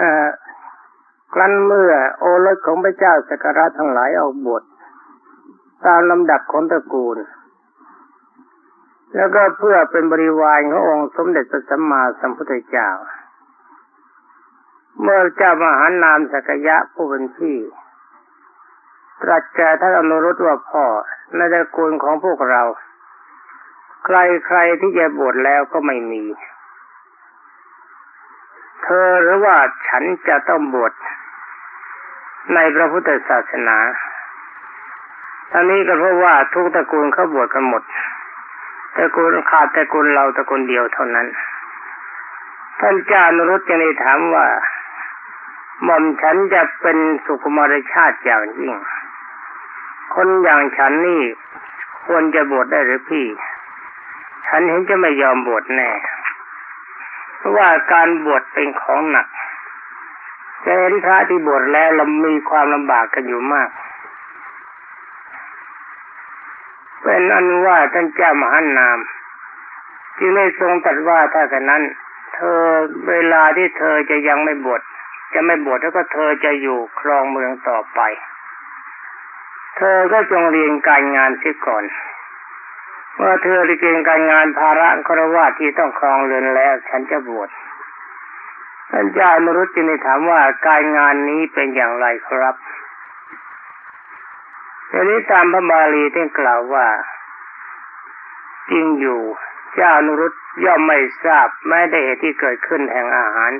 อครั้นเมื่อโอรสของพระเจ้าสกการะทั้งหลายออกบวชตามลำดับของตระกูล แล้วก็เพื่อเป็นบริวารขององค์สมเด็จพระสัมมาสัมพุทธเจ้า เมื่อเจ้ามหานามสกยะผู้เป็นพี่ตรัสแก่ท่านอนุรุตว่าพ่อในตระกูลของพวกเรา ใครใครที่จะบวชแล้วก็ไม่มี เธอหรือว่าฉันจะต้องบวชในพระพุทธศาสนาอันนี้ก็เพราะว่าทุกตระกูลเขาบวชกันหมดตระกูลขาดตระกูลเราตระกูลเดียวเท่านั้น ท่านเจ้านรุตจะได้ถามว่าหม่อมฉันจะเป็นสุขุมารชาติอย่างยิ่ง คนอย่างฉันนี่ควรจะบวชได้หรือพี่ ฉันเห็นจะไม่ยอมบวชแน่ เพราะว่าการบวชเป็นของหนักจะเห็นพระที่บวชแล้วเรามีความลำบากกันอยู่มาก เป็นอันว่าท่านเจ้ามหานามจึงได้ทรงตรัสว่าถ้ากันนั้น เธอเวลาที่เธอจะยังไม่บวชจะไม่บวชแล้วก็เธอจะอยู่ครองเมืองต่อไป เธอก็จงเรียนการงานเสียก่อน เมื่อเธอเรียนการงานภาระครวาที่ต้องครองเรือนแล้ว ฉันจะบวชท่านเจ้ามรุษจึงได้ถามว่าการงานนี้เป็นอย่างไรครับทีนี้ตามพระบาลีที่กล่าวว่า จริงอยู่ เจ้านุรุตย่อมไม่ทราบแม้ได้เหตุที่เกิดขึ้นแห่งอาหาร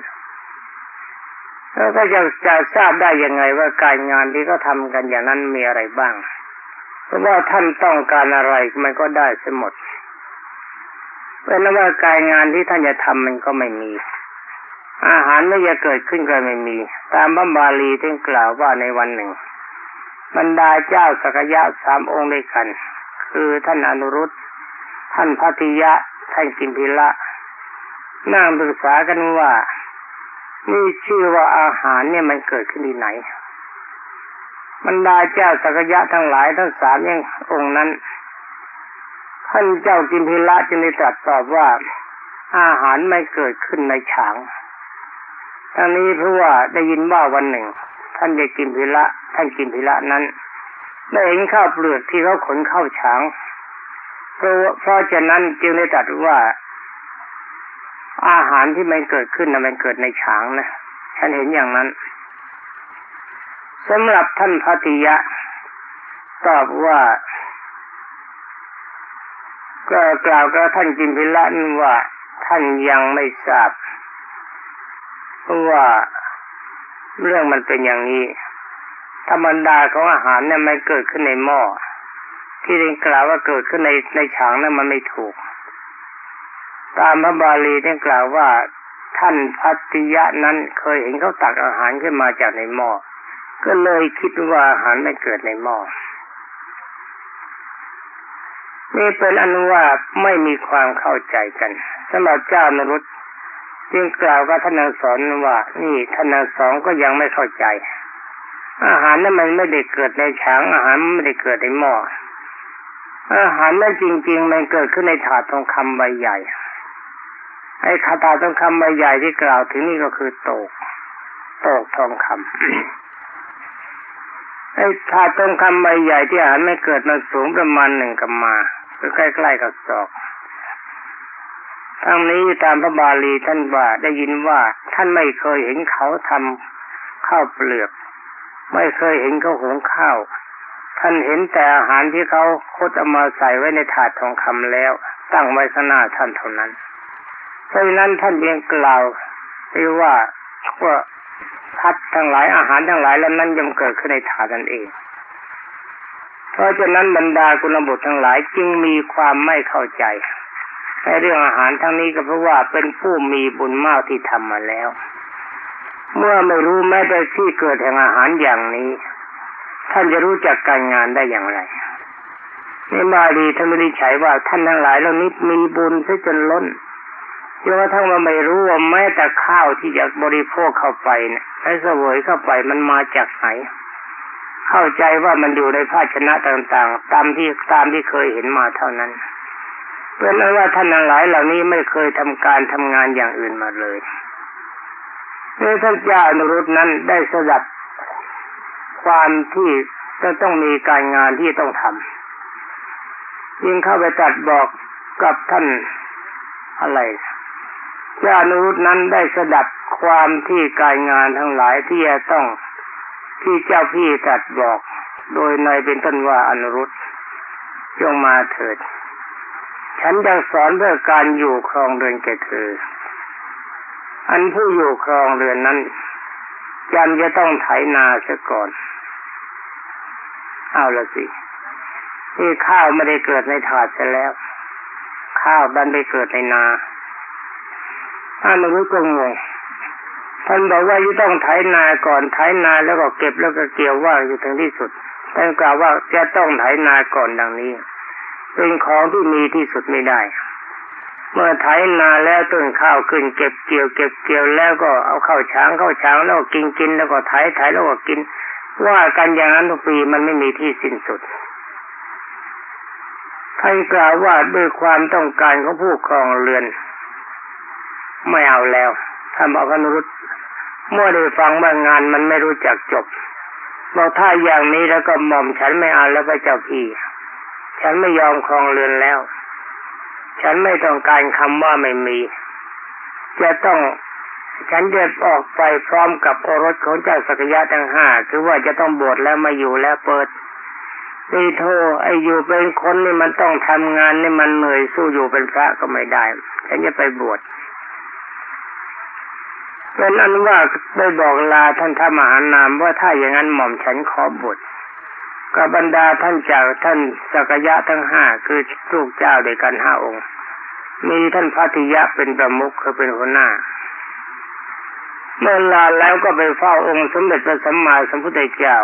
แล้วก็จะจะทราบได้ยังไงว่าการงานที่เขาทากันอย่างนั้นมีอะไรบ้าง เพราะว่าท่านต้องการอะไรมันก็ได้เสหมดเป็นว่าการงานที่ท่านจะทำมันก็ไม่มี อาหารไม่จะเกิดขึ้นก็ไม่มี ตามบัมบาลีที่กล่าวว่าในวันหนึ่ง บรรดาเจ้าสักยะสามองค์ด้วยกัน คือท่านอนุรุตท่านพัทิยะ ท่านกิมพิละนั่งปรึกษากันว่า นี่ชื่อว่าอาหารเนี่ยมันเกิดขึ้นที่ไหน บรรดาเจ้าสักยะทั้งหลายทั้งสามยังองค์นั้น ท่านเจ้ากิมพิละจึงได้ตรัสตอบว่าอาหารไม่เกิดขึ้นในฉางทั้งนี้เพราะว่าได้ยินว่าวันหนึ่ง ท่านจะกินพิละ ท่านกินพิละนั้นได้เห็นข้าวเปลือกที่เขาขนเข้าฉางเพราะเพราะฉะนั้นจึงได้ตัดว่า อาหารที่มันเกิดขึ้นนะมันเกิดในฉางนะฉันเห็นอย่างนั้น สำหรับท่านพัติยะ ตอบว่า ก็กล่าวกับท่านกินพิละนว่า ท่านยังไม่ทราบเพราะว่าเรื่องมันเป็นอย่างนี้ ธรรมดาของอาหารเนี่ยมันเกิดขึ้นในหม้อที่เรียนกล่าวว่าเกิดขึ้นในในฉางนั้นมันไม่ถูก ตามพระบาลีที่กล่าวว่าท่านพัติยะนั้นเคยเห็นเขาตักอาหารขึ้นมาจากในหม้อ ก็เลยคิดว่าอาหารไม่เกิดในหม้อนี่เป็นอนุว่าไม่มีความเข้าใจกันสำหรับเจ้านรุตจึงกล่าวกับท่านนางสอนว่านี่ท่านนางสองก็ยังไม่เข้าใจ อาหารนั้นมันไม่ได้เกิดในฉางอาหารไม่ได้เกิดในหม้ออาหารนั้นจริง ๆ มันเกิดขึ้นในถาดทองคำใบใหญ่ ไอ้คาถาทองคำใบใหญ่ที่กล่าวถึงนี่ก็คือโตกโตกทองคำ ไอ้ถาดทองคำใบใหญ่ที่อาหารไม่เกิดมันสูงประมาณหนึ่งกับมาคือใกล้ๆกับศอกทั้งนี้ตามพระบาลีท่านว่าได้ยินว่าท่านไม่เคยเห็นเขาทำข้าวเปลือก ไม่เคยเห็นเขาหุงข้าว ท่านเห็นแต่อาหารที่เขาคดเอามาใส่ไว้ในถาดทองคำแล้ว ตั้งไว้ข้างหน้าท่านเท่านั้นเพราะนั้นท่านเพียงกล่าวไปว่าว่า พัดทั้งหลายอาหารทั้งหลายแล้วนั้นยังเกิดขึ้นในถาดนั่นเอง เพราะฉะนั้นบรรดากุลบุตรทั้งหลายจึงมีความไม่เข้าใจในเรื่องอาหารทั้งนี้ก็เพราะว่าเป็นผู้มีบุญมากที่ทำมาแล้ว เมื่อไม่รู้แม้แต่ที่เกิดแห่งอาหารอย่างนี้ ท่านจะรู้จักการงานได้อย่างไรในบาลีท่านไม่ได้ใช้ว่าท่านทั้งหลายเหล่านี้มีบุญซะจนล้น จนกระทั่งเราไม่รู้ว่าแม้แต่ข้าวที่จะบริโภคเข้าไปเนี่ยให้เสวยเข้าไปมันมาจากไหน เข้าใจว่ามันอยู่ในภาชนะต่างๆ ตามที่ตามที่เคยเห็นมาเท่านั้นเป็นนั้นว่าท่านทั้งหลายเหล่านี้ไม่เคยทำการทำงานอย่างอื่นมาเลยในมื่อท่านเจ้าอนุรุตนั้นได้สดับความที่จะต้องมีการงานที่ต้องทำยิ่งเข้าไปตัดบอกกับท่านอะไร เจ้าอนุรุตนั้นได้สดับความที่การงานทั้งหลายที่จะต้องที่เจ้าพี่ตัดบอกโดยในเป็นต้นว่าอนุรุตจงมาเถิด ฉันจะสอนเพื่อการอยู่ครองเรือนแก่เธอ อันผู้อยู่ครองเรือนนั้นจำจะต้องไถนาซะก่อน เอาละสินี่ข้าวไม่ได้เกิดในถาดซะแล้ว ข้าวดันไปเกิดในนา ท่านรู้ก็งงท่านบอกว่าจะต้องไถนาก่อนไถนาแล้วก็เก็บแล้วก็เกี่ยวว่าอยู่ถึงที่สุดท่านกล่าวว่าจะต้องไถนาก่อนดังนี้ เป็นของที่มีที่สุดไม่ได้ เมื่อไถนาแล้วต้นข้าวขึ้นเก็บเกี่ยวเก็บเกี่ยวแล้วก็เอาเข้าช้างเข้าช้างแล้วกินกินแล้วก็ไถไถแล้วก็กิน ว่ากันอย่างนั้นทุกปีมันไม่มีที่สิ้นสุดท่านกล่าวว่าด้วยความต้องการของผู้ครองเรือน ไม่เอาแล้วท่านบอกอนุรุตเมื่อได้ฟังว่างานมันไม่รู้จักจบบอกถ้าอย่างนี้แล้วก็หม่อมฉันไม่เอาแล้วพระเจ้าพี่ ฉันไม่ยอมครองเรือนแล้ว ฉันไม่ต้องการคำว่าไม่มี จะต้องฉันจะออกไปพร้อมกับโอรสของเจ้าสักยะทั้งห้าคือว่าจะต้องบวชแล้วมาอยู่แล้วเปิดนี่โทไออยู่เป็นคนนี่มันต้องทำงานนี่มันเหนื่อยสู้อยู่เป็นพระก็ไม่ได้ ฉันจะไปบวช เป็นอันว่าได้บอกลาท่านธรรมหานามว่าถ้าอย่างนั้นหม่อมฉันขอบวชกับบรรดาท่านจากท่านสักยะทั้งห้าคือลูกเจ้าด้วยกันห้าองค์ มีท่านพัทิยะเป็นประมุขคือเป็นหัวหน้า เมื่อลาแล้วก็ไปเฝ้าองค์สมเด็จพระสัมมาสัมพุทธเจ้า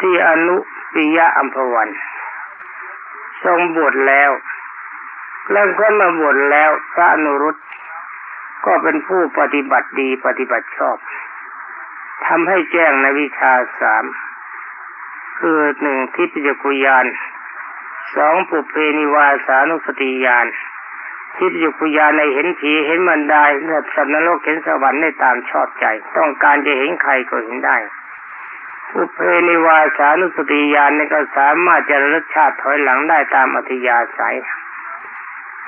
ที่อนุปิยะอัมพวัน ทรงบวชแล้ว แล้วก็มาบวชแล้วพระอนุรุต ก็เป็นผู้ปฏิบัติดีปฏิบัติชอบทำให้แจ้งในวิชาสามคือหนึ่งทิพยกุยานสองปุเพนิวาสานุสติยานทิพยกุยานในเห็นผีเห็นมันได้เห็นสัตว์นรกเห็นสวรรค์ในตามชอบใจ ต้องการจะเห็นใครก็เห็นได้ปุเพนิวาสานุสติยานนี่ก็สามารถจะระลึกชาติถอยหลังได้ตามอัธยาศัย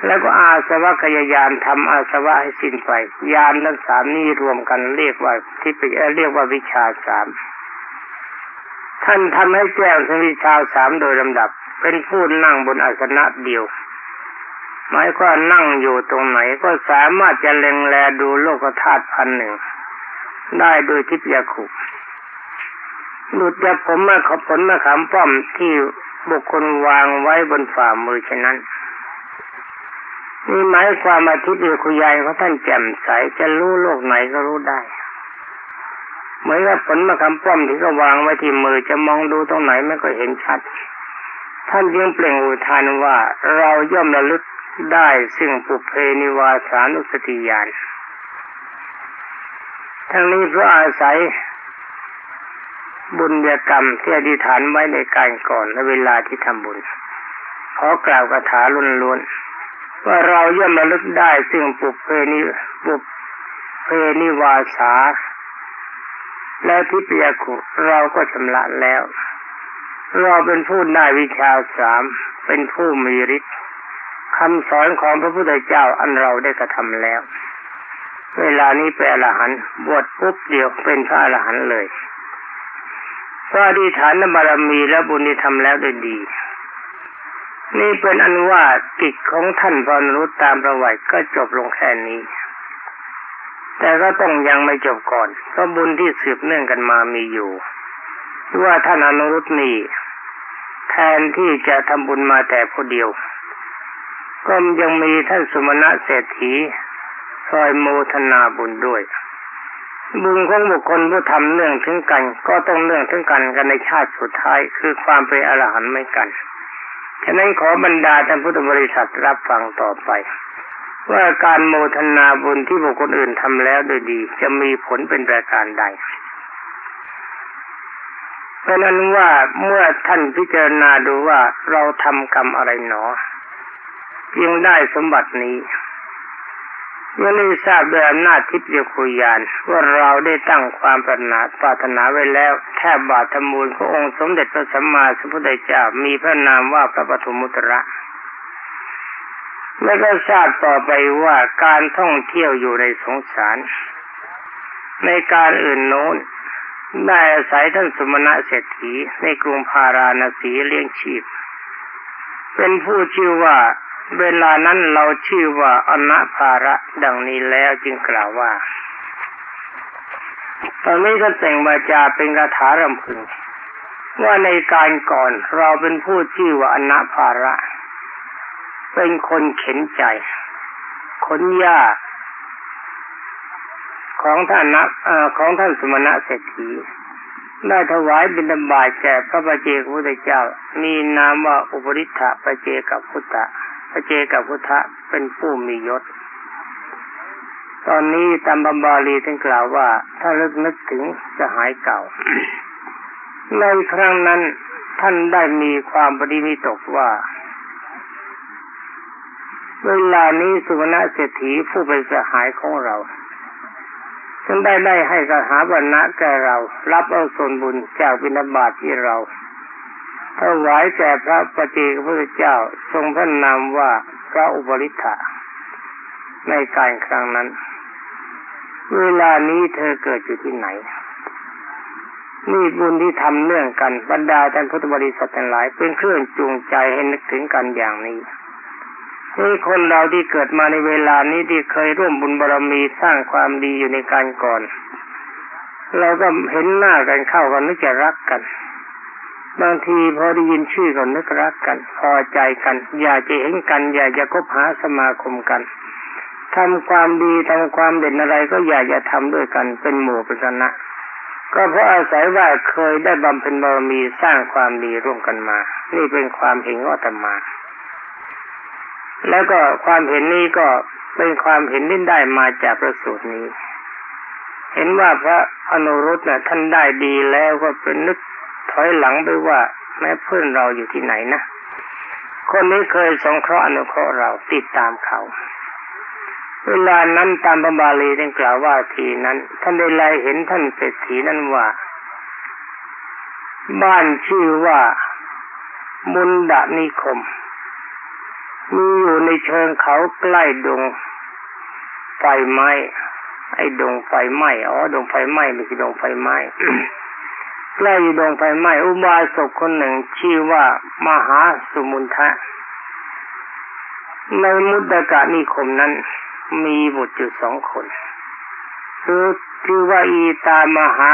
แล้วก็อาสวะขยายานทำอาสวะให้สิ้นไป ยานทั้งสามนี้รวมกันเรียกว่าที่เรียกว่าวิชาสามท่านทำให้แจ้งทั้งวิชาสามโดยลำดับ เป็นผู้นั่งบนอาสนะเดียวหมายควานั่งอยู่ตรงไหนก็สามารถจะเล็งแลดูโลกธาตุพันหนึ่ง ได้โดยทิพยาคุหลุดจากผมมาขอผลมาขามป้อมที่บุคคลวางไว้บนฝ่ามือเช่นนั้ นี่หมายความอาทิตย์หรือคุยายของท่านแจ่มใสจะรู้โลกไหนก็รู้ได้ เหมือนกับผลมะขามป้อมที่ก็วางไว้ที่มือจะมองดูตรงไหนไม่ก็เห็นชัด ท่านยังเปล่งอุทานว่า เราย่อมระลึกได้ซึ่งปุเพนิวาสานุสติญาณทั้งนี้เพราะอาศัยบุญญกรรมที่อธิษฐานไว้ในการก่อนและเวลาที่ทำบุญขอกล่าวคาถาล้วนๆ ว่าเราย่อมระลึกได้ซึ่งปุเพนิปุเพนิวาสา และทิพยาคุเราก็ชำระแล้ว เราเป็นผู้ได้วิชาสามเป็นผู้มีฤทธิ์คำสอนของพระพุทธเจ้าอันเราได้กระทำแล้ว เวลานี้เป็นอรหันต์บวชปุ๊บเดียวเป็นพระอรหันต์เลยพระอธิฐานบารมีและบุญที่ทำแล้วได้ดี นี่เป็นอันว่ากิจของท่านพรนุษตามประวัติก็จบลงแค่นี้ แต่ก็ต้องยังไม่จบก่อนเพราะบุญที่สืบเนื่องกันมามีอยู่ว่าท่านอนุรุตนี้แทนที่จะทำบุญมาแต่ผู้เดียว ก็ยังมีท่านสุมาณะเศรษฐีคอยโมทนาบุญด้วย บุญของบุคคลผู้ทำเนื่องถึงกัน ก็ต้องเนื่องถึงกันกันในชาติสุดท้ายคือความเป็นอรหันต์ไม่กัน ฉะนั้นขอบรรดาท่านพุทธบริษัทรับฟังต่อไป ว่าการโมทนาบุญที่บุคคลอื่นทำแล้วโดยดี จะมีผลเป็นประการใดเพราะนั้นว่าเมื่อท่านพิจารณาดูว่าเราทำกรรมอะไรหนอจึงได้สมบัตินี้ ยังได้ทราบโดยอำนาจทิพยคุยานว่าเราได้ตั้งความปรารถนาปรารถนาไว้แล้วแทบบาทธมูลพระองค์สมเด็จพระสัมมาสัมพุทธเจ้ามีพระนามว่าพระปฐมุตระแล้วก็ทราบต่อไปว่าการท่องเที่ยวอยู่ในสงสาร ในการอื่นโน้นได้อาศัยท่านสมณะเศรษฐีในกรุงพาราณสีเลี้ยงชีพ เป็นผู้ชื่อว่า เวลานั้นเราชื่อว่าอนะภาระดังนี้แล้วจึงกล่าวว่า ตอนนี้ก็แต่งวาจาเป็นคาถารำพึง ว่าในการก่อนเราเป็นผู้ชื่อว่าอนะภาระ เป็นคนเข็นใจ ขนหญ้าของท่านนักของท่านสมณะเศรษฐีได้ถวายบิณฑบาตแก่พระปเจกพุทธเจ้า มีนามว่าอุปริทธะปเจกับพุทธะ ระเจกับพุทธะเป็นผู้มียศ ตอนนี้ตามบัมบาลีท่านกล่าวว่า ถ้าลึกนึกถึงจะหายเก่า ในครั้งนั้นท่านได้มีความปฏิมิตกว่า เวลานี้สุวรรณเศรษฐีผู้เป็นสหายของเราจึงได้ได้ให้กหาบรรณะแก่เรา รับเอาส่วนบุญจากวินาบาตที่เรา ถวายแก่พระปฏิพระเจ้าทรงพระนามว่าพระอุปริธะในการครั้งนั้น เวลานี้เธอเกิดอยู่ที่ไหนนี่บุญที่ทำเนื่องกันบรรดาท่านพุทธบริษัททั้งหลาย เป็นเครื่องจูงใจให้นึกถึงกันอย่างนี้นี่คนเราที่เกิดมาในเวลานี้ที่เคยร่วมบุญบารรมีสร้างความดีอยู่ในการก่อน เราก็เห็นหน้ากันเข้ากันนึกจะรักกัน บางทีพอได้ยินชื่อก็นึกรักกัน พอใจกัน อยากจะเห็นกัน อยากจะคบหาสมาคมกันทำความดีทำความเด่นอะไรก็อยากจะทำด้วยกันเป็นหมู่เป็นคณะก็เพราะอาศัยว่าเคยได้บำเพ็ญบารมีสร้างความดีร่วมกันมา นี่เป็นความเห็นอัตมา แล้วก็ความเห็นนี้ก็เป็นความเห็นที่ได้มาจากประสูตรนี้ เห็นว่าพระอนุรุตเนี่ยท่านได้ดีแล้วก็เป็นนึก อยหลังไปว่า แม้เพื่อนเราอยู่ที่ไหนนะ คนนี้เคยสงเคราะห์อนุเคราะห์เราติดตามเขา เวลานั้นตามพระบาลีท่านกล่าวว่าทีนั้นท่านได้ไลเห็นท่านเศรษฐีนั้นว่า บ้านชื่อว่ามุนดานิคม มีอยู่ในเชิงเขาใกล้ดงไฟไหม้ไอ้ดงไฟไหม้อ๋อดงไฟไหม้ไม่ใช่ดงไฟไหม้ ใกล้อยู่ดงไฟไหม้อุบาสกคนหนึ่งชื่อว่ามหาสุมุนทะ ในมุตกะนิคมนั้น มีบุตรอยู่สองคนคือชื่อว่าอีตามหา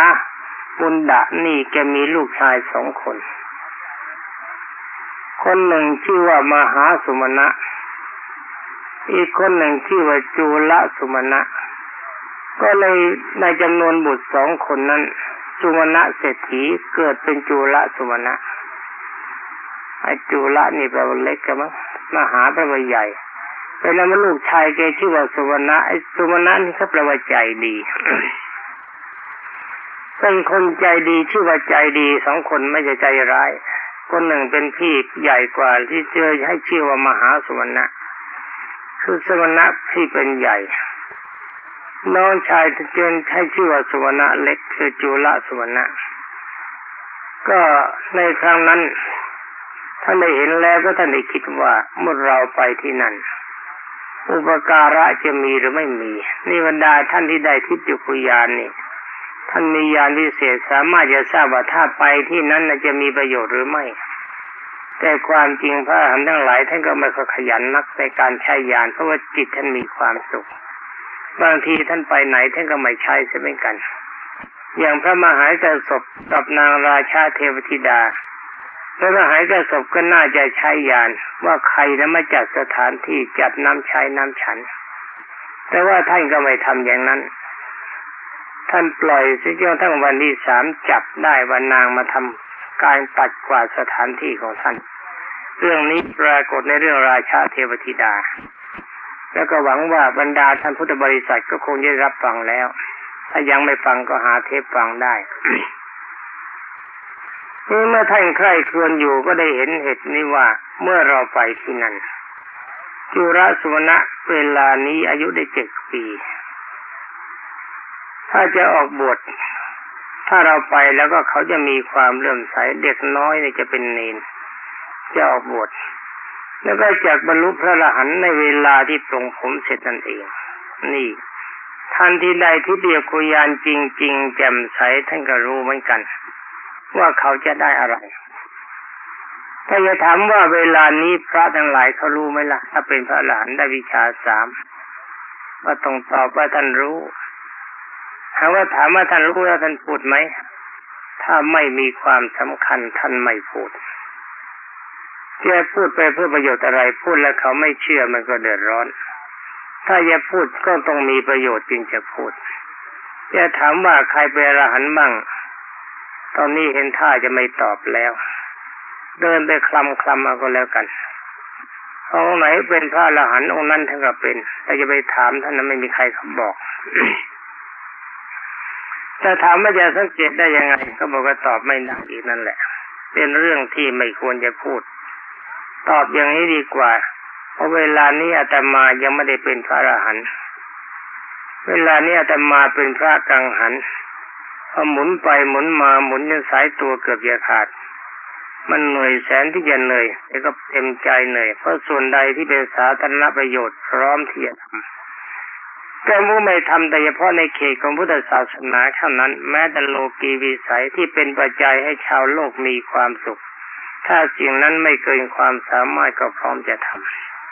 บุญดะนี่แกมีลูกชายสองคน คนหนึ่งชื่อว่ามหาสุมาณะอีกคนหนึ่งชื่อว่าจูละสุมาณะก็เลยในจำนวนบุตรสองคนนั้น สุมาณะเศรษฐีเกิดเป็นจูละสุมาณะไอ้จูละนี่แปลว่าเล็กกันมั้งมหาแปลว่าใหญ่เป็นนั้นลูกชายแกชื่อว่าสุวรรณะไอ้สุวรรณะนี่เขาแปลว่าใจดีเป็นคนใจดีชื่อว่าใจดีสองคนไม่ใช่ใจร้าย คนหนึ่งเป็นพี่ใหญ่กว่าที่เจอให้ชื่อว่ามหาสมณะคือสมณะที่เป็นใหญ่ น้องชายที่เจนให้ชื่อว่าสมณะเล็กคือจุลสมณะก็ในครั้งนั้นท่านได้เห็นแล้วก็ท่านได้คิดว่าเมื่อเราไปที่นั่น อุปการะจะมีหรือไม่มีนี่บรรดาท่านที่ได้ทิพย์จุกุยานนี่ท่านมียานพิเศษสามารถจะทราบว่าถ้าไปที่นั้นจะมีประโยชน์หรือไม่ แต่ความจริงพระอรหันต์ทั้งหลายท่านก็ไม่ค่อยขยันนักในการใช้ยานเพราะว่าจิตท่านมีความสุข บางทีท่านไปไหนท่านก็ไม่ใช้เช่นกัน อย่างพระมหากระสบกับนางราชาเทวธิดาพระมหากระสบก็น่าจะใช้ยานว่าใครนะมาจัดสถานที่จัดน้ำใช้น้ำฉัน แต่ว่าท่านก็ไม่ทำอย่างนั้น ท่านปล่อยสิจนทั้งวันที่สามจับได้ว่านางมาทำการปัดกวาดสถานที่ของท่าน เรื่องนี้ปรากฏในเรื่องราชาเทวธิดา แล้วก็หวังว่าบรรดาท่านพุทธบริษัทก็คงได้รับฟังแล้ว ถ้ายังไม่ฟังก็หาเทปฟังได้นี่เมื่อท่านใคร่ครวญอยู่ก็ได้เห็นเหตุนี้ว่าเมื่อเราไปที่นั่นจุรสุวรรณเวลานี้อายุได้เจ็ดปี ถ้าจะออกบวชถ้าเราไปแล้วก็เขาจะมีความเลื่อมใสเด็กน้อยเนี่ยจะเป็นเนนจะออกบวช แล้วก็จากบรรลุพระอรหันต์ในเวลาที่ปรงผมเสร็จนั่นเอง นี่ ท่านที่ใดที่เดียคุยานจริง ๆ แจ่มใสท่านก็รู้เหมือนกัน ว่าเขาจะได้อะไรถ้าจะถามว่าเวลานี้พระทั้งหลายเขารู้ไหมล่ะ ถ้าเป็นพระอรหันต์ได้วิชาสามว่าต้องตอบว่าท่านรู้ถามว่าถามว่าท่านรู้แล้วท่านพูดไหม ถ้าไม่มีความสำคัญท่านไม่พูด จะพูดไปเพื่อประโยชน์อะไรพูดแล้วเขาไม่เชื่อมันก็เดือดร้อน ถ้าจะพูดก็ต้องมีประโยชน์จึงจะพูดจะถามว่าใครเป็นอรหันต์บ้างตอนนี้เห็นท่าจะไม่ตอบแล้ว เดินไปคลำคลำเอาก็แล้วกันองไหนเป็นพระอรหันต์องค์นั้นท่านก็เป็นแต่จะไปถามท่านนั้นไม่มีใครเขาบอกแต่ถามว่าจะสังเกตได้ยังไง ก็บอกว่าตอบไม่ได้อีกนั่นแหละ เป็นเรื่องที่ไม่ควรจะพูด ตอบอย่างนี้ดีกว่า เพราะเวลานี้อาตมายังไม่ได้เป็นพระอรหันต์เวลานี้อาตมาเป็นพระกังหันพอหมุนไปหมุนมาหมุนจนสายตัวเกือบจะขาด มันเหนื่อยแสนที่จะเหนื่อยแต่ก็เต็มใจเหนื่อย เพราะส่วนใดที่เป็นสาธารณประโยชน์พร้อมที่จะทำแต่ผู้ไม่ทำแต่เฉพาะในเขตของพุทธศาสนาเท่านั้น แม้แต่โลกีวิสัยที่เป็นปัจจัยให้ชาวโลกมีความสุข ถ้าสิ่งนั้นไม่เกินความสามารถก็พร้อมจะท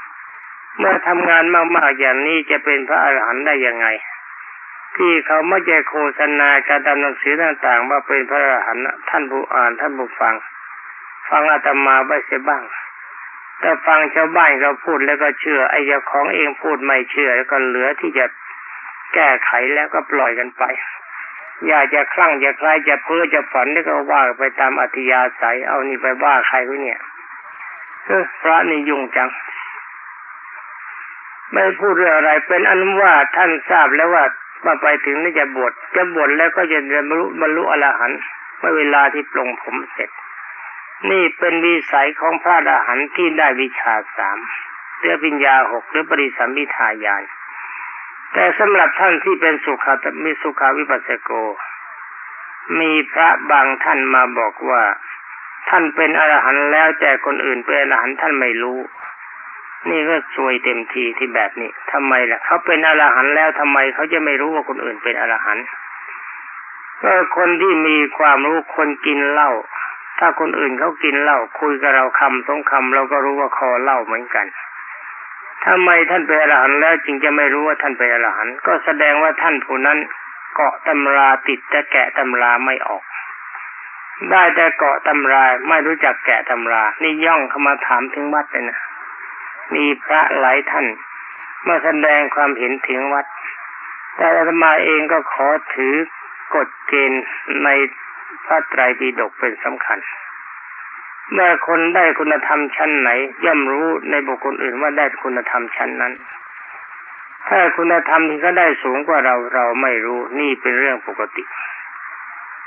ำเมื่อทำงานมากๆอย่างนี้จะเป็นพระอรหันต์ได้ยังไง ที่เขาไม่จะโฆษณาการตามหนังสือต่างๆ ว่าเป็นพระอรหันต์ท่านผู้อ่านท่านผู้ฟัง ฟังอาตมาไว้เสียบ้างแต่ฟังชาวบ้านเขาพูดแล้วก็เชื่อไอ้เจ้าของเองพูดไม่เชื่อแล้วก็เหลือที่จะแก้ไขแล้วก็ปล่อยกันไป อยากจะคลั่งจะคลายจะเพ้อจะฝันนี่ก็ว่าไปตามอธิยาศัย เอานี่ไปว่าใครวะเนี่ยพระนี่ยุ่งจัง ไม่พูดเรื่องอะไร เป็นอนุว่าท่านทราบแล้วว่ามาไปถึงนี่จะบวชจะบวชแล้วก็จะบรรลุบรรลุอรหันต์เมื่อเวลาที่ปลงผมเสร็จ นี่เป็นวิสัยของพระอรหันต์ที่ได้วิชาสามเรือปิญญาหกหรือปริสัมพิทายาน แต่สำหรับท่านที่เป็นสุขามีสุขาวิปัสสโก มีพระบางท่านมาบอกว่า ท่านเป็นอรหันต์แล้วแต่คนอื่นเป็นอรหันต์ท่านไม่รู้ นี่ก็ซวยเต็มทีที่แบบนี้ทำไมล่ะเขาเป็นอรหันต์แล้วทำไมเขาจะไม่รู้ว่าคนอื่นเป็นอรหันต์ก็คนที่มีความรู้คนกินเหล้าถ้าคนอื่นเขากินเหล้าคุยกับเราคำสองคำเราก็รู้ว่าคอเหล้าเหมือนกัน ทำไมท่านเป็นอรหันต์แล้วจึงจะไม่รู้ว่าท่านเป็นอรหันต์ก็แสดงว่าท่านผู้นั้นเกาะตำราติดแต่แกะตำราไม่ออก ได้แต่เกาะตำราไม่รู้จักแกะตำรา นี่ย่องเข้ามาถามถึงวัดเลยนะมีพระหลายท่านมาแสดงความเห็นถึงวัด แต่อาตมาเองก็ขอถือกฎเกณฑ์ในพระไตรปิฎกเป็นสำคัญ เมื่อคนได้คุณธรรมชั้นไหน ย่อมรู้ในบุคคลอื่นว่าได้คุณธรรมชั้นนั้น ถ้าคุณธรรมที่เขาได้สูงกว่าเราเราไม่รู้นี่เป็นเรื่องปกติ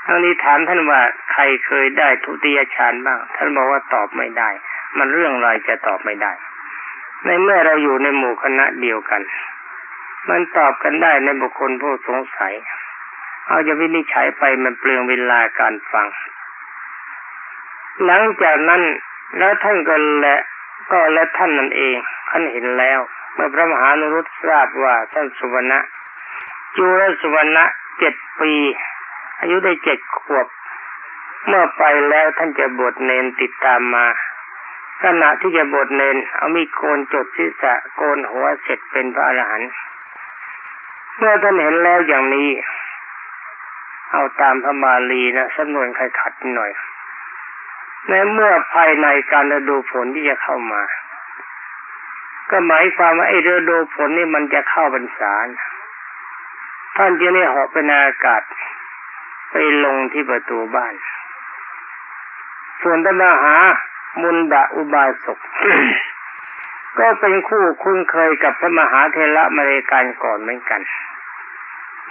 ทั้งนี้ถามท่านว่าใครเคยได้ทุติยฌานบ้าง ท่านบอกว่าตอบไม่ได้ มันเรื่องอะไรจะตอบไม่ได้ ในเมื่อเราอยู่ในหมู่คณะเดียวกัน มันตอบกันได้ในบุคคลผู้สงสัย เอาจะวินิจฉัยไปมันเปลืองเวลาการฟัง หลังจากนั้นแล้วท่านก็และก็และท่านนั่นเองท่านเห็นแล้ว เมื่อพระมหานุรุตทราบว่าท่านสุวรรณะจูรสุวรรณะเจ็ดปี อายุได้เจ็ดขวบ เมื่อไปแล้วท่านจะบวชเนนติดตามมาขณะที่จะบวชเนนเอามีโกนจดศีรษะโกนหัวเสร็จเป็นพระอรหันต์เมื่อท่านเห็นแล้วอย่างนี้ เอาตามพระมาลีนะสำนวนใครขัดหน่อย ในเมื่อภายในการฤดูฝนที่จะเข้ามา ก็หมายความว่าไอ้ฤดูฝนนี่มันจะเข้าบรรษาท่านจะได้หอบเป็นอากาศ ไปลงที่ประตูบ้าน ส่วนตมหามุนดาอุบาสกก็เป็นคู่คุ้นเคยกับพระมหาเทระมาเลการก่อนเหมือนกัน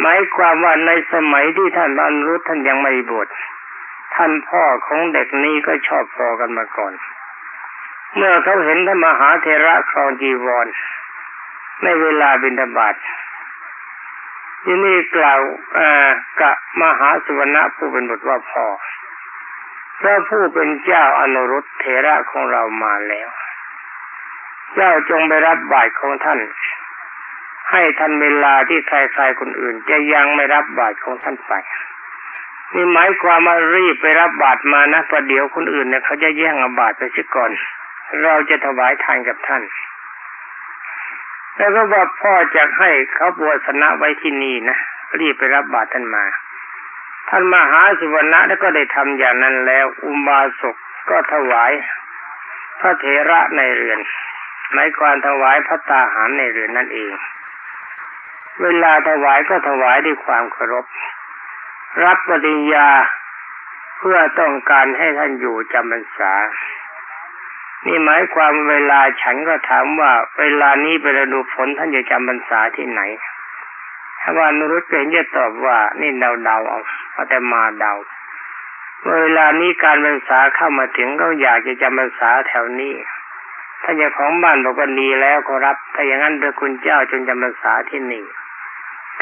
หมายความว่าในสมัยที่ท่านบรรลุท่านยังไม่บวช ท่านพ่อของเด็กนี้ก็ชอบพอกันมาก่อน เมื่อเขาเห็นท่านมหาเทระครองจีวร ในเวลาบิณฑบาตที่นี่กล่าวกับมหาสุวรรณผู้เป็นบุตรว่าพ่อพระผู้เป็นเจ้าอนุรุตเถระของเรามาแล้ว เจ้าจงไปรับบาตรของท่าน ให้ทันเวลาที่ใครๆคนอื่น จะยังไม่รับบาตรของท่านไป นี่หมายความว่ารีบไปรับบาตรมานะประเดี๋ยวคนอื่นเนี่ยเขาจะแย่งอาบาตรไปซิก่อน เราจะถวายทานกับท่าน แล้วก็ว่าพ่อจะให้เขาบวชสนะไว้ที่นี่นะรีบไปรับบาตรท่านมา ท่านมหาสุวรรณะแล้วก็ได้ทำอย่างนั้นแล้ว อุบาสกก็ถวาย พระเถระในเรือนหมายความถวายพระตาหารในเรือนนั่นเอง เวลาถวายก็ถวายด้วยความเคารพ รับปริญญาเพื่อต้องการให้ท่านอยู่จำพรรษา นี่หมายความเวลาฉันก็ถามว่า เวลานี้เป็นฤดูฝนท่านจะจำพรรษาที่ไหนถ้าว่านุรุตเป็นจะตอบว่า นี่เดาเดาเอาแต่มาเดาเวลานี้การพรรษาเข้ามาถึงก็อยากจะจำพรรษาแถวนี้ถ้าเจ้าของบ้านบอกว่าดีแล้วก็รับ ถ้าอย่างนั้นพระคุณเจ้าจงจำพรรษาที่นี่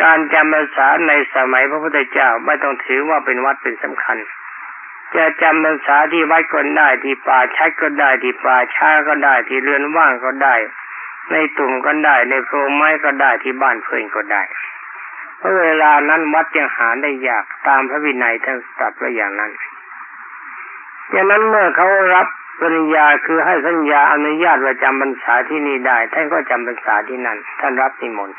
การจำพรรษาในสมัยพระพุทธเจ้าไม่ต้องถือว่าเป็นวัดเป็นสำคัญ จะจำพรรษาที่วัดก็ได้ที่ป่าชัดก็ได้ที่ป่าช้าก็ได้ที่เรือนว่างก็ได้ ในตุ่มก็ได้ในโพรงไม้ก็ได้ที่บ้านเพื่อนก็ได้เพราะเวลานั้นวัดยังหาได้ยากตามพระวินัยท่านตรัสไว้อย่างนั้นดังนั้นเมื่อเขารับปริญญาคือให้สัญญาอนุญาตว่าจำพรรษาที่นี่ได้ท่านก็จำพรรษาที่นั่นท่านรับนิมนต์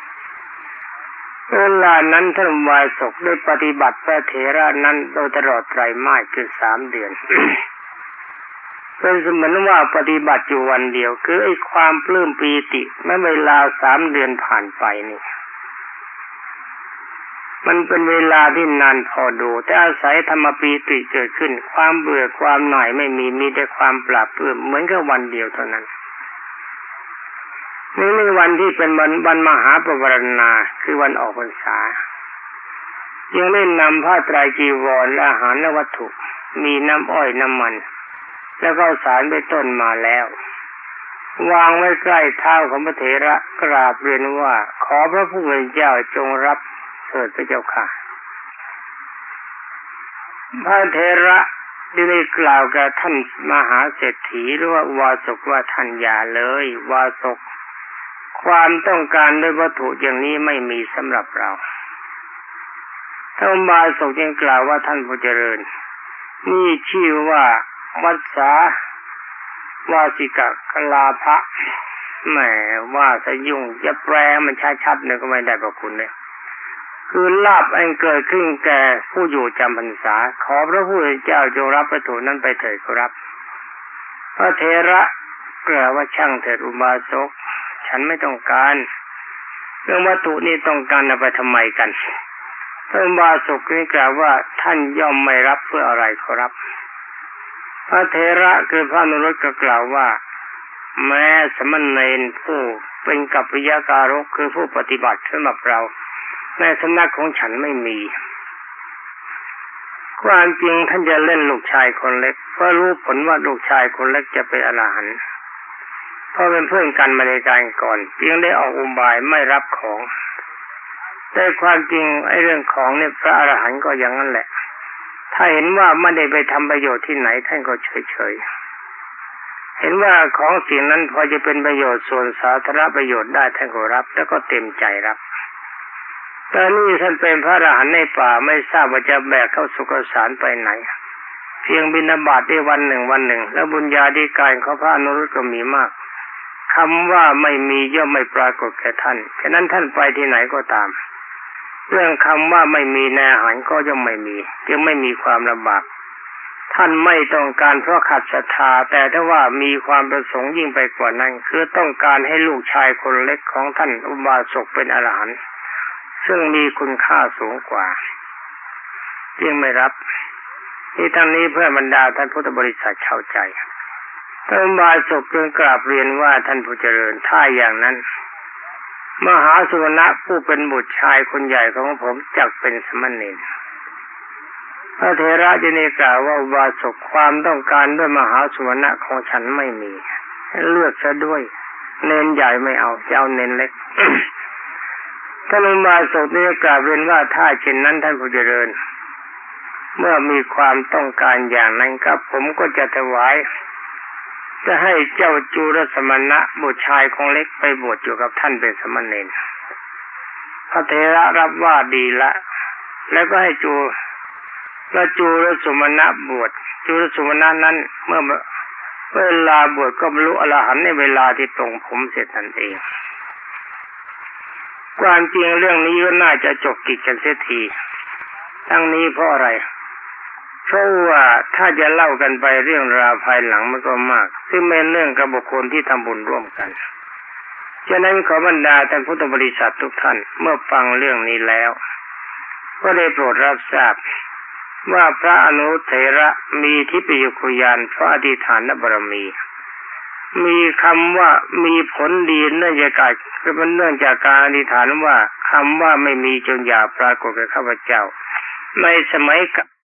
เวลานั้นท่านวายศกได้ปฏิบัติพระเถระนั้นโดยตลอดไตรมาสคือสามเดือนเป็นสมอนว่าปฏิบัติอยู่วันเดียว คือไอ้ความปลื้มปีติเมื่อเวลาสามเดือนผ่านไปนี่ มันเป็นเวลาที่นานพอดู แต่อาศัยธรรมปีติเกิดขึ้น ความเบื่อความหน่ายไม่มีมีแต่ความปราบปลื้มเหมือนกับวันเดียวเท่านั้น นี่ในวันที่เป็นวันวันมหาปวารณาคือวันออกพรรษายังได้นำผ้าไตรจีวรและอาหารและวัตถุ มีน้ำอ้อยน้ำมัน แล้วก็สารไปต้นมาแล้ว วางไว้ใกล้เท้าของพระเถระกราบเรียนว่าขอพระผู้เป็นเจ้าจงรับเถิดพระเจ้าค่ะ พระเถระได้กล่าวกับท่านมหาเศรษฐีหรือว่าวาสกว่าท่านอย่าเลย วาสก ความต้องการด้วยวัตถุอย่างนี้ไม่มีสำหรับเราท่านบาสกยังกล่าวว่าท่านผู้เจริญ นี่ชื่อว่าวัสาวาสิกะกลาภะแหมว่าสยุ่งจะแปลมันชัดๆเนี่ยก็ไม่ได้ประคุณเลยคือลาบอันเกิดขึ้นแก่ผู้อยู่จำพรรษา ขอพระผู้เป็นเจ้าจงรับวัตถุนั้นไปเถิดครับ พระเทระกล่าวว่าช่างเถิดอุบาสก ฉันไม่ต้องการ เรื่องวัตถุนี่ต้องการเอาไปทำไมกันท่านบาสุกนี่กล่าวว่าท่านย่อมไม่รับเพื่ออะไรขอรับ พระเทระคือพระนุรุตก็กล่าวว่า แม้สมณเณรผู้เป็นกัปปิยาการกคือผู้ปฏิบัติสำหรับเรา ในสำนักของฉันไม่มี ความจริงท่านจะเล่นลูกชายคนเล็กเพราะรู้ผลว่าลูกชายคนเล็กจะเป็นอรหันต์ เพราะเป็นเพื่อนกันมาในการก่อนจึงได้ออกอุบายไม่รับของ แต่ความจริงไอ้เรื่องของเนี่ยพระอรหันต์ก็อย่างนั้นแหละ ถ้าเห็นว่าไม่ได้ไปทำประโยชน์ที่ไหนท่านก็เฉยๆ เห็นว่าของสิ่งนั้นพอจะเป็นประโยชน์ส่วนสาธารณประโยชน์ได้ท่านก็รับ แล้วก็เต็มใจรับแตอนนี้ท่านเป็นพระอรหันต์ในป่าไม่ทราบว่าจะแบกเข้าสุกสารไปไหน เพียงบินาบาตได้วันหนึ่งวันหนึ่ง แล้วบุญญาธิการเขาพระอนุรุตก็มีมาก คำว่าไม่มีย่อมไม่ปรากฏแก่ท่าน ฉะนั้นท่านไปที่ไหนก็ตาม เรื่องคำว่าไม่มีในอาหารก็ย่อมไม่มีจึงไม่มีความลำบากท่านไม่ต้องการเพราะขัดศรัทธาแต่ถ้าว่ามีความประสงค์ยิ่งไปกว่านั้น คือต้องการให้ลูกชายคนเล็กของท่านอุบาสกเป็นอรหันต์ซึ่งมีคุณค่าสูงกว่าจึงไม่รับ นี่ทั้งนี้เพื่อบรรดาท่านพุทธบริษัทเข้าใจ ท่านบาศกจึงกราบเรียนว่าท่านผู้เจริญถ้าอย่างนั้น มหาสุวรรณะผู้เป็นบุตรชายคนใหญ่ของผมจักเป็นสมณีพระเทระจะนีกล่าวว่าบาศกความต้องการด้วยมหาสุวรรณะของฉันไม่มี เลือกซะด้วย เน้นใหญ่ไม่เอาจะเอาเน้นเล็กท่านอุบาสกนี้กล่าวเรียนว่าถ้าเช่นนั้นท่านผู้เจริญ เมื่อมีความต้องการอย่างนั้นครับผมก็จะถวาย จะให้เจ้าจูรสมณะบุตรชายของเล็กไปบวชอยู่กับท่านเป็นสมณเณรพระเทระรับว่าดีละ แล้วก็ให้จูแล้วจูรสมณะบวชจูรสมณะนั้นเมื่อเวลาบวชก็บรรลุอรหันต์ในเวลาที่ตรงผมเสร็จนั่นเองความจริงเรื่องนี้ก็น่าจะจบกิจกันเสียที ทั้งนี้เพราะอะไร เพราะว่าถ้าจะเล่ากันไปเรื่องราวภายหลังมันก็มาก ซึ่งเป็นเรื่องกับบุคคลที่ทำบุญร่วมกัน ฉะนั้นขอบรรดาท่านพุทธบริษัททุกท่านเมื่อฟังเรื่องนี้แล้ว ก็ได้โปรดรับทราบ ว่าพระอนุเถระมีทิพยคุยานพระอธิฐานบารมี มีคำว่ามีผลดีเนื่องจากการคือมันเนื่องจากการอธิษฐานว่าคำว่าไม่มีจงอย่าปรากฏกับข้าพเจ้า ในสมัยกับ